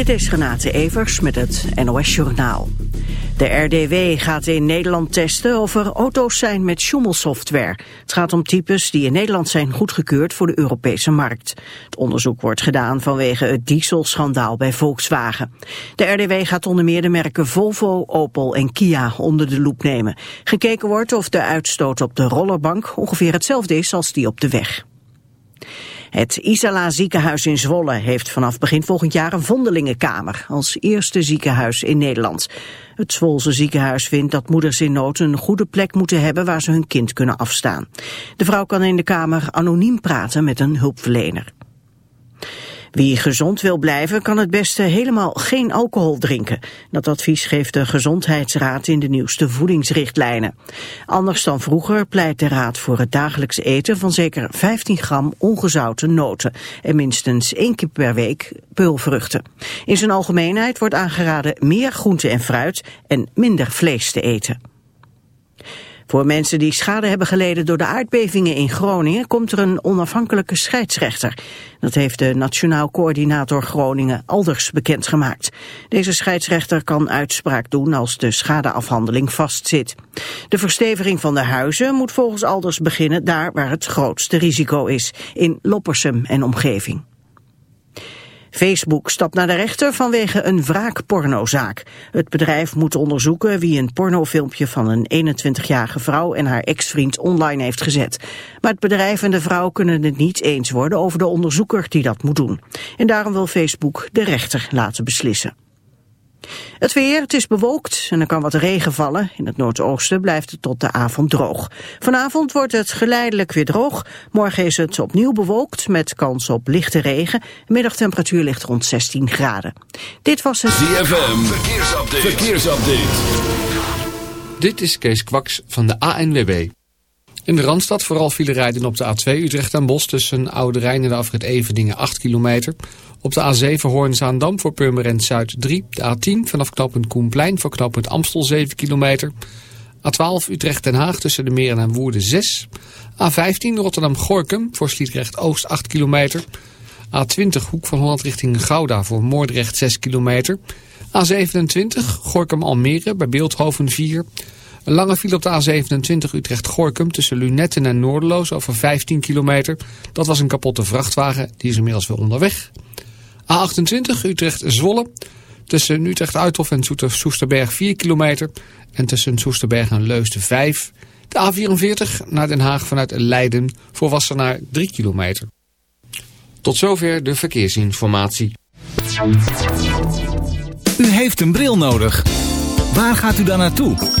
Dit is Renate Evers met het NOS Journaal. De RDW gaat in Nederland testen of er auto's zijn met schommelsoftware. Het gaat om types die in Nederland zijn goedgekeurd voor de Europese markt. Het onderzoek wordt gedaan vanwege het dieselschandaal bij Volkswagen. De RDW gaat onder meer de merken Volvo, Opel en Kia onder de loep nemen. Gekeken wordt of de uitstoot op de rollerbank ongeveer hetzelfde is als die op de weg. Het Isala ziekenhuis in Zwolle heeft vanaf begin volgend jaar een vondelingenkamer als eerste ziekenhuis in Nederland. Het Zwolse ziekenhuis vindt dat moeders in nood een goede plek moeten hebben waar ze hun kind kunnen afstaan. De vrouw kan in de kamer anoniem praten met een hulpverlener. Wie gezond wil blijven kan het beste helemaal geen alcohol drinken. Dat advies geeft de Gezondheidsraad in de nieuwste voedingsrichtlijnen. Anders dan vroeger pleit de raad voor het dagelijks eten van zeker 15 gram ongezouten noten en minstens één keer per week peulvruchten. In zijn algemeenheid wordt aangeraden meer groente en fruit en minder vlees te eten. Voor mensen die schade hebben geleden door de aardbevingen in Groningen komt er een onafhankelijke scheidsrechter. Dat heeft de Nationaal Coördinator Groningen Alders bekendgemaakt. Deze scheidsrechter kan uitspraak doen als de schadeafhandeling vastzit. De versteviging van de huizen moet volgens Alders beginnen daar waar het grootste risico is, in Loppersum en omgeving. Facebook stapt naar de rechter vanwege een wraakpornozaak. Het bedrijf moet onderzoeken wie een pornofilmpje van een 21-jarige vrouw en haar ex-vriend online heeft gezet. Maar het bedrijf en de vrouw kunnen het niet eens worden over de onderzoeker die dat moet doen. En daarom wil Facebook de rechter laten beslissen. Het weer, het is bewolkt en er kan wat regen vallen. In het noordoosten blijft het tot de avond droog. Vanavond wordt het geleidelijk weer droog. Morgen is het opnieuw bewolkt met kans op lichte regen. De middagtemperatuur ligt rond 16 graden. Dit was het... ZFM, verkeersupdate. verkeersupdate. Dit is Kees Kwaks van de ANWB. In de Randstad vooral file rijden op de A2 Utrecht en Bos tussen Oude Rijn en de afrit Evendingen 8 kilometer... Op de A7 Hoorn-Zaandam voor Purmerend Zuid 3. De A10 vanaf knooppunt Koenplein voor knooppunt Amstel 7 kilometer. A12 Utrecht-Den Haag tussen de Meren en Woerden 6. A15 Rotterdam-Gorkum voor Sliedrecht-Oost 8 kilometer. A20 Hoek van Holland richting Gouda voor Moordrecht 6 kilometer. A27 Gorkum-Almere bij Beeldhoven 4. Lange file op de A27 Utrecht-Gorkum tussen Lunetten en Noordeloos over 15 kilometer. Dat was een kapotte vrachtwagen, die is inmiddels weer onderweg. A28 Utrecht-Zwolle. Tussen Utrecht-Uithof en Soesterberg 4 kilometer. En tussen Soesterberg en Leusden 5. De A44 naar Den Haag vanuit Leiden voor Wassenaar 3 kilometer. Tot zover de verkeersinformatie. U heeft een bril nodig. Waar gaat u dan naartoe?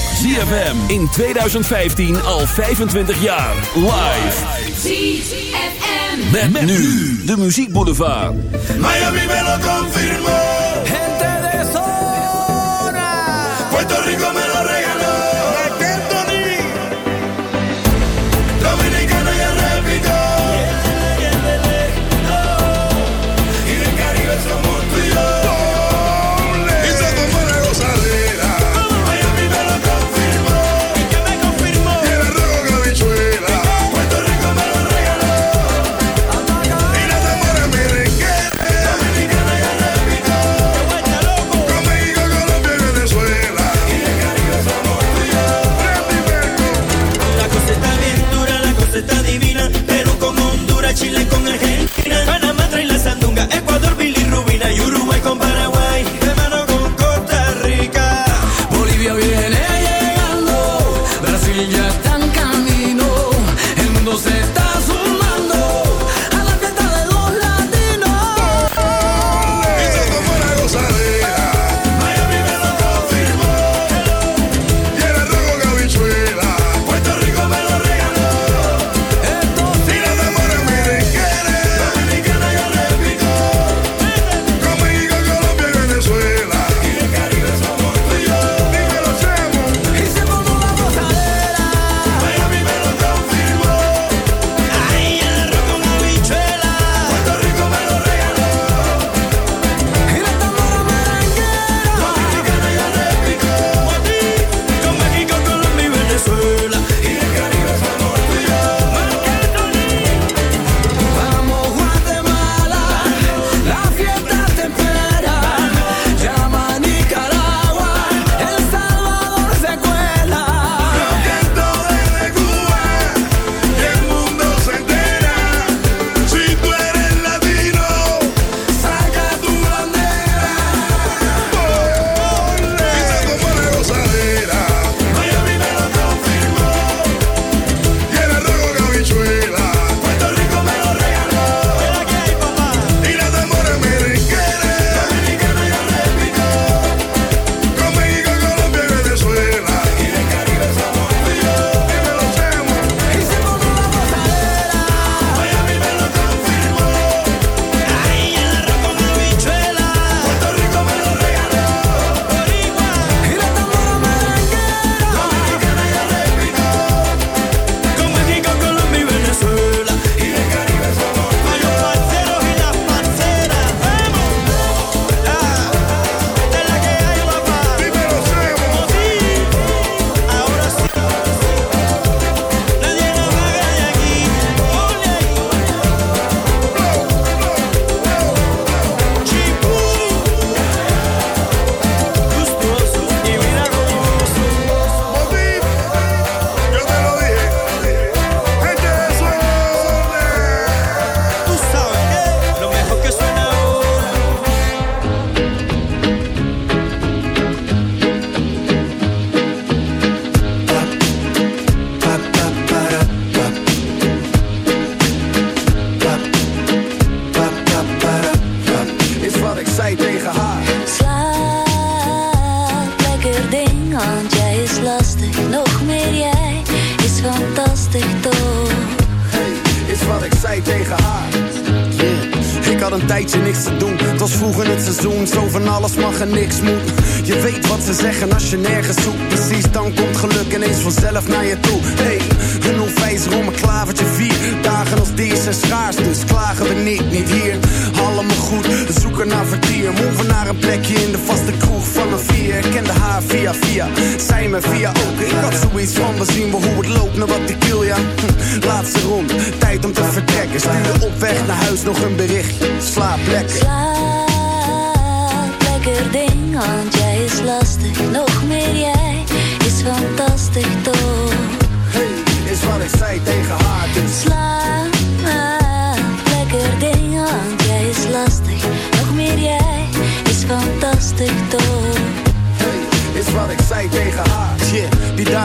ZFM in 2015 al 25 jaar. Live. ZFM. Met, nu de Muziek Boulevard. Miami me lo confirmó. Gente de zona. Puerto Rico Just.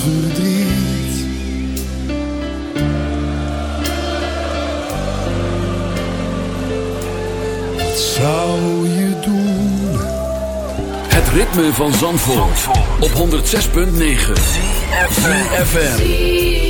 verdriet. Wat zou je doen? Het ritme van Zandvoort, op 106.9 FM.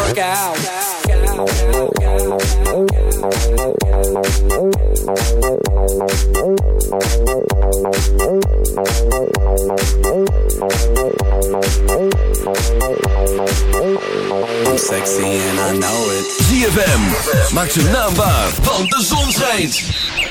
Out. I'm sexy and I know it. ZFM, maak zijn naam waar, want de zon schijnt.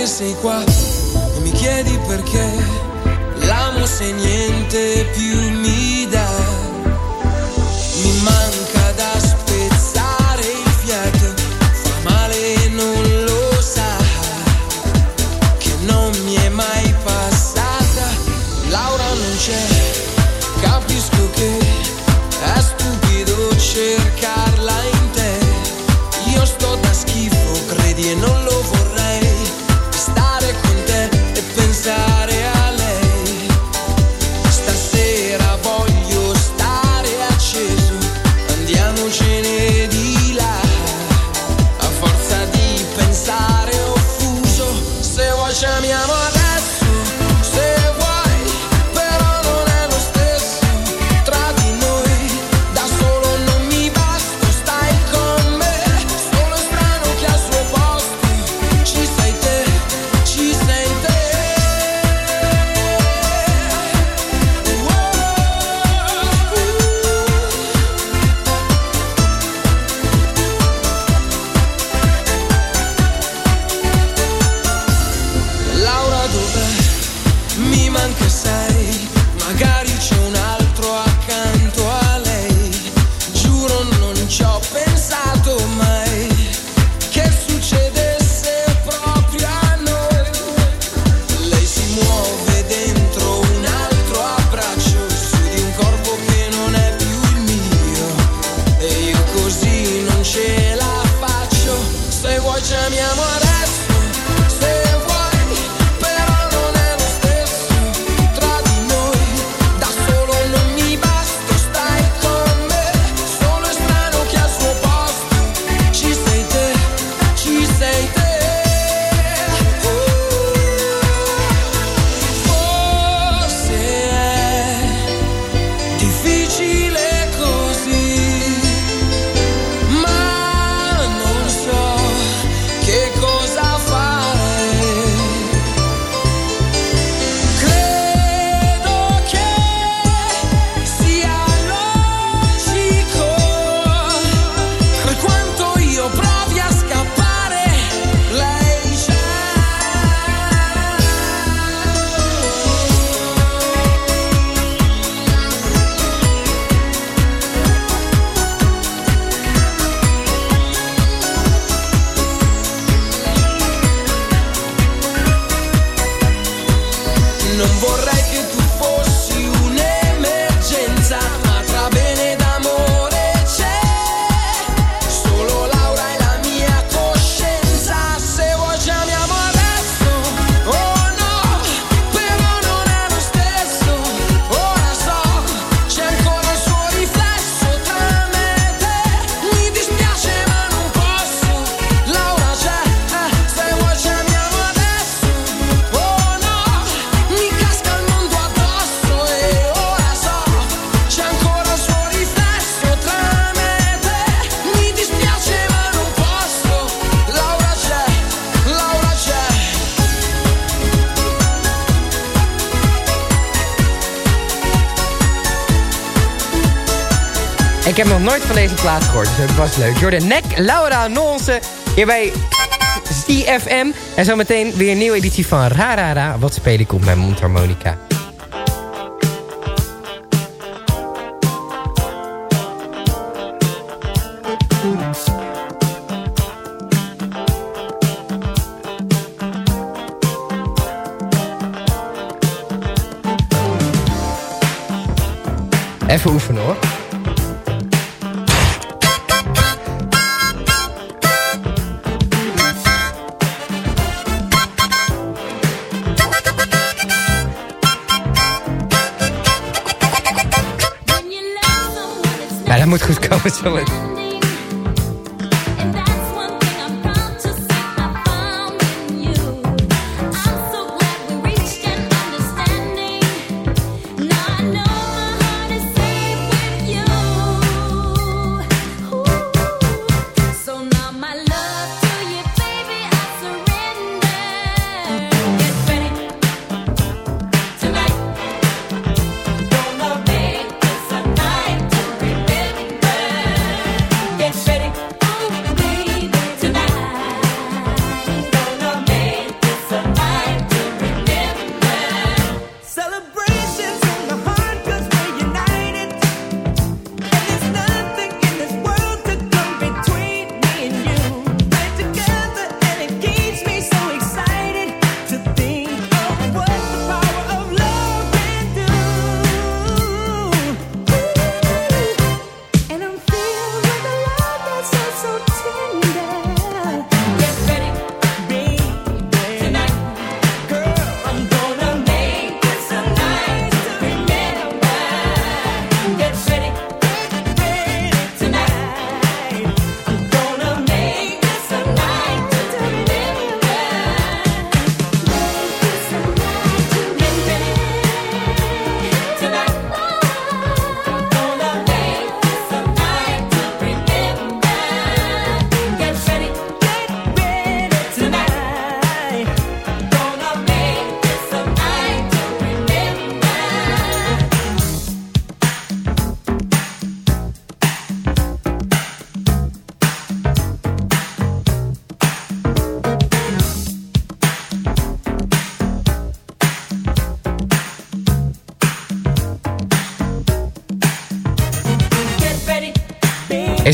che sei qua e mi chiedi perché. L'amo se niente più. Heb nog nooit van deze plaat gehoord, dus het was leuk. Jordan Nek, Laura Nonse, hier bij CFM. En zometeen weer een nieuwe editie van Rarara. Wat speel ik op mijn mondharmonica? Even oefenen hoor. Dat moet goed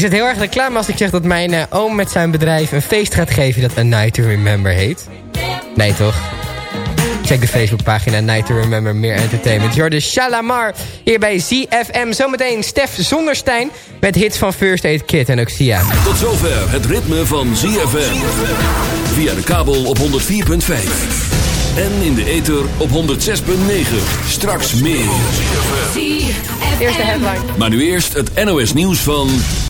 het heel erg reclame als ik zeg dat mijn eh, oom met zijn bedrijf een feest gaat geven dat A Night to Remember heet? Nee toch? Check de Facebookpagina Night to Remember Meer Entertainment. Jordan Shalamar hier bij ZFM. Zometeen Stef Zonderstein met hits van First Aid Kit en ook Sia. Tot zover het ritme van ZFM. Via de kabel op 104.5. En in de ether op 106.9. Straks meer. Eerste headline. Maar nu eerst het NOS nieuws van...